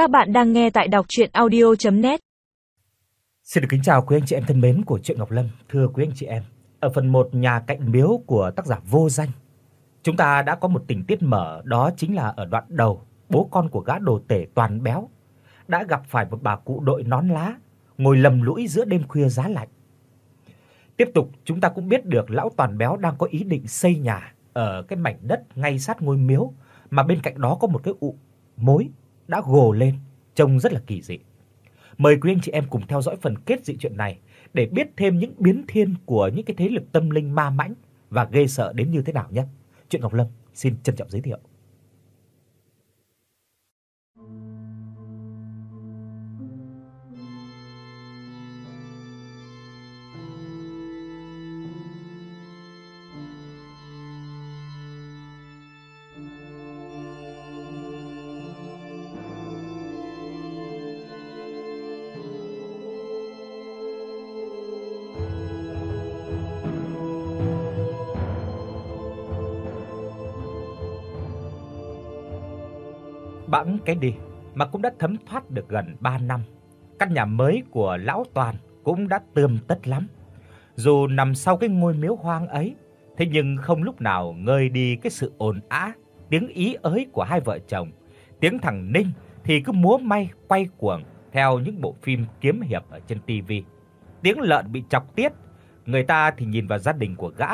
Các bạn đang nghe tại đọc audio net Xin được kính chào quý anh chị em thân mến của truyện Ngọc Lâm, thưa quý anh chị em. Ở phần 1 nhà cạnh miếu của tác giả Vô Danh, chúng ta đã có một tình tiết mở đó chính là ở đoạn đầu, bố con của gã đồ tể toàn béo đã gặp phải một bà cụ đội nón lá ngồi lầm lũi giữa đêm khuya giá lạnh. Tiếp tục chúng ta cũng biết được lão toàn béo đang có ý định xây nhà ở cái mảnh đất ngay sát ngôi miếu mà bên cạnh đó có một cái ụ mối đã gồ lên, trông rất là kỳ dị. Mời quý anh chị em cùng theo dõi phần kết dị chuyện này để biết thêm những biến thiên của những cái thế lực tâm linh ma mãnh và ghê sợ đến như thế nào nhé. Truyện Ngọc Lâm xin trân trọng giới thiệu. Bẵng cái đi mà cũng đã thấm thoát được gần 3 năm. Căn nhà mới của lão Toàn cũng đã tươm tất lắm. Dù nằm sau cái ngôi miếu hoang ấy, thế nhưng không lúc nào ngơi đi cái sự ồn ào, tiếng ý ới của hai vợ chồng. Tiếng thằng Ninh thì cứ múa may quay cuồng theo những bộ phim kiếm hiệp ở trên tivi. Tiếng lợn bị chọc tiết, người ta thì nhìn vào gia đình của gã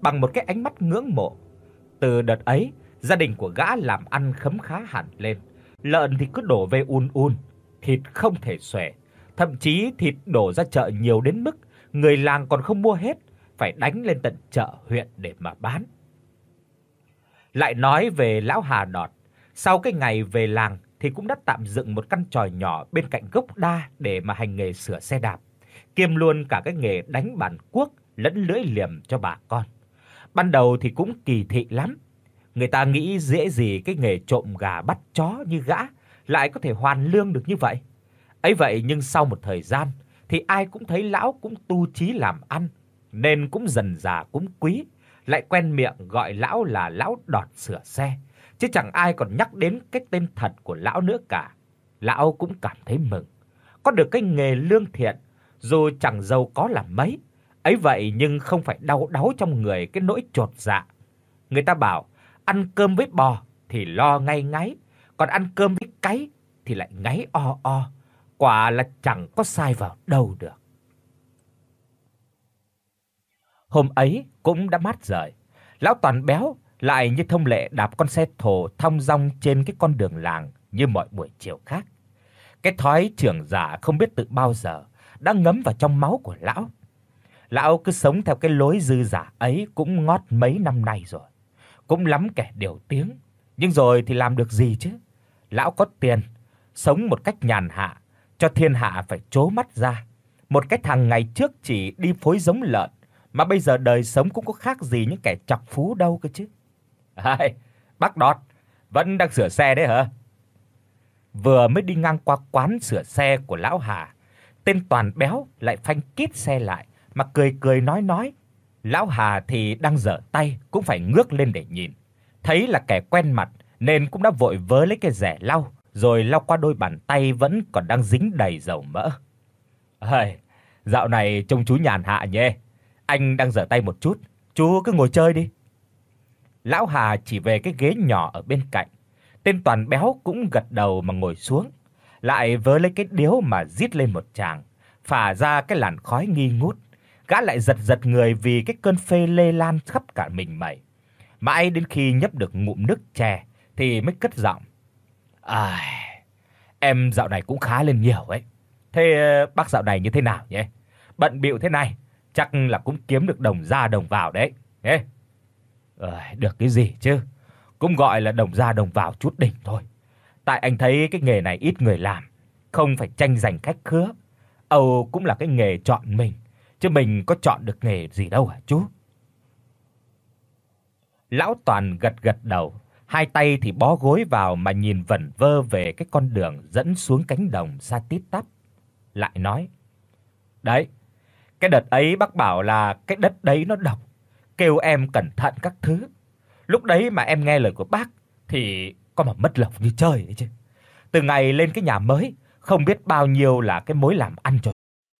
bằng một cái ánh mắt ngưỡng mộ. Từ đợt ấy, gia đình của gã làm ăn khấm khá hẳn lên. Lợn thì cứ đổ về un un, thịt không thể xuể, thậm chí thịt đổ ra chợ nhiều đến mức người làng còn không mua hết, phải đánh lên tận chợ huyện để mà bán. Lại nói về lão Hà Đọt, sau cái ngày về làng thì cũng đã tạm dựng một căn tròi nhỏ bên cạnh gốc đa để mà hành nghề sửa xe đạp, kiêm luôn cả cái nghề đánh bàn cuốc lẫn lưỡi liềm cho bà con. Ban đầu thì cũng kỳ thị lắm, Người ta nghĩ dễ gì cái nghề trộm gà bắt chó như gã lại có thể hoàn lương được như vậy. Ấy vậy nhưng sau một thời gian thì ai cũng thấy lão cũng tu chí làm ăn, nên cũng dần dà cũng quý, lại quen miệng gọi lão là lão đọt sửa xe, chứ chẳng ai còn nhắc đến cái tên thật của lão nữa cả. Lão cũng cảm thấy mừng, có được cái nghề lương thiện, dù chẳng giàu có là mấy, ấy vậy nhưng không phải đau đáu trong người cái nỗi chột dạ. Người ta bảo ăn cơm với bò thì lo ngay ngáy, còn ăn cơm với cái thì lại ngáy o o, quả là chẳng có sai vào đâu được. Hôm ấy cũng đã mát rời, lão toàn béo lại như thông lệ đạp con xe thồ thong dong trên cái con đường làng như mọi buổi chiều khác. Cái thói trưởng giả không biết từ bao giờ đã ngấm vào trong máu của lão. Lão cứ sống theo cái lối dư giả ấy cũng ngót mấy năm nay rồi cũng lắm kẻ điều tiếng, nhưng rồi thì làm được gì chứ? Lão có tiền, sống một cách nhàn hạ, cho thiên hạ phải chố mắt ra. Một cái thằng ngày trước chỉ đi phối giống lợn, mà bây giờ đời sống cũng có khác gì những kẻ chọc phú đâu cơ chứ. Hai, bác Đọt, vẫn đang sửa xe đấy hả? Vừa mới đi ngang qua quán sửa xe của lão Hà, tên toàn béo lại phanh kít xe lại mà cười cười nói nói, Lão Hà thì đang giở tay cũng phải ngước lên để nhìn. Thấy là kẻ quen mặt nên cũng đã vội vớ lấy cái rẻ lau, rồi lau qua đôi bàn tay vẫn còn đang dính đầy dầu mỡ. "Hây, dạo này trông chú nhàn hạ nhỉ? Anh đang giở tay một chút, chú cứ ngồi chơi đi." Lão Hà chỉ về cái ghế nhỏ ở bên cạnh. Tên toàn béo cũng gật đầu mà ngồi xuống, lại vớ lấy cái điếu mà rít lên một tràng, phả ra cái làn khói nghi ngút gã lại giật giật người vì cái cơn phê lê lan khắp cả mình mẩy. Mãi đến khi nhấp được ngụm nước chè thì mới cất giọng. "À, em dạo này cũng khá lên nhiều ấy. Thế ờ, bác dạo này như thế nào nhỉ? Bận bịu thế này, chắc là cũng kiếm được đồng ra đồng vào đấy." Ê. Ờ, được cái gì chứ? Cũng gọi là đồng ra đồng vào chút đỉnh thôi. Tại anh thấy cái nghề này ít người làm, không phải tranh giành khách khứa. Âu cũng là cái nghề chọn mình chứ mình có chọn được nghề gì đâu hả chú? Lão Toàn gật gật đầu, hai tay thì bó gối vào mà nhìn vẩn vơ về cái con đường dẫn xuống cánh đồng xa tít tắp, lại nói: "Đấy, cái đợt ấy bác bảo là cái đất đấy nó độc, kêu em cẩn thận các thứ. Lúc đấy mà em nghe lời của bác thì có mà mất lộc như chơi ấy chứ. Từ ngày lên cái nhà mới, không biết bao nhiêu là cái mối làm ăn cho.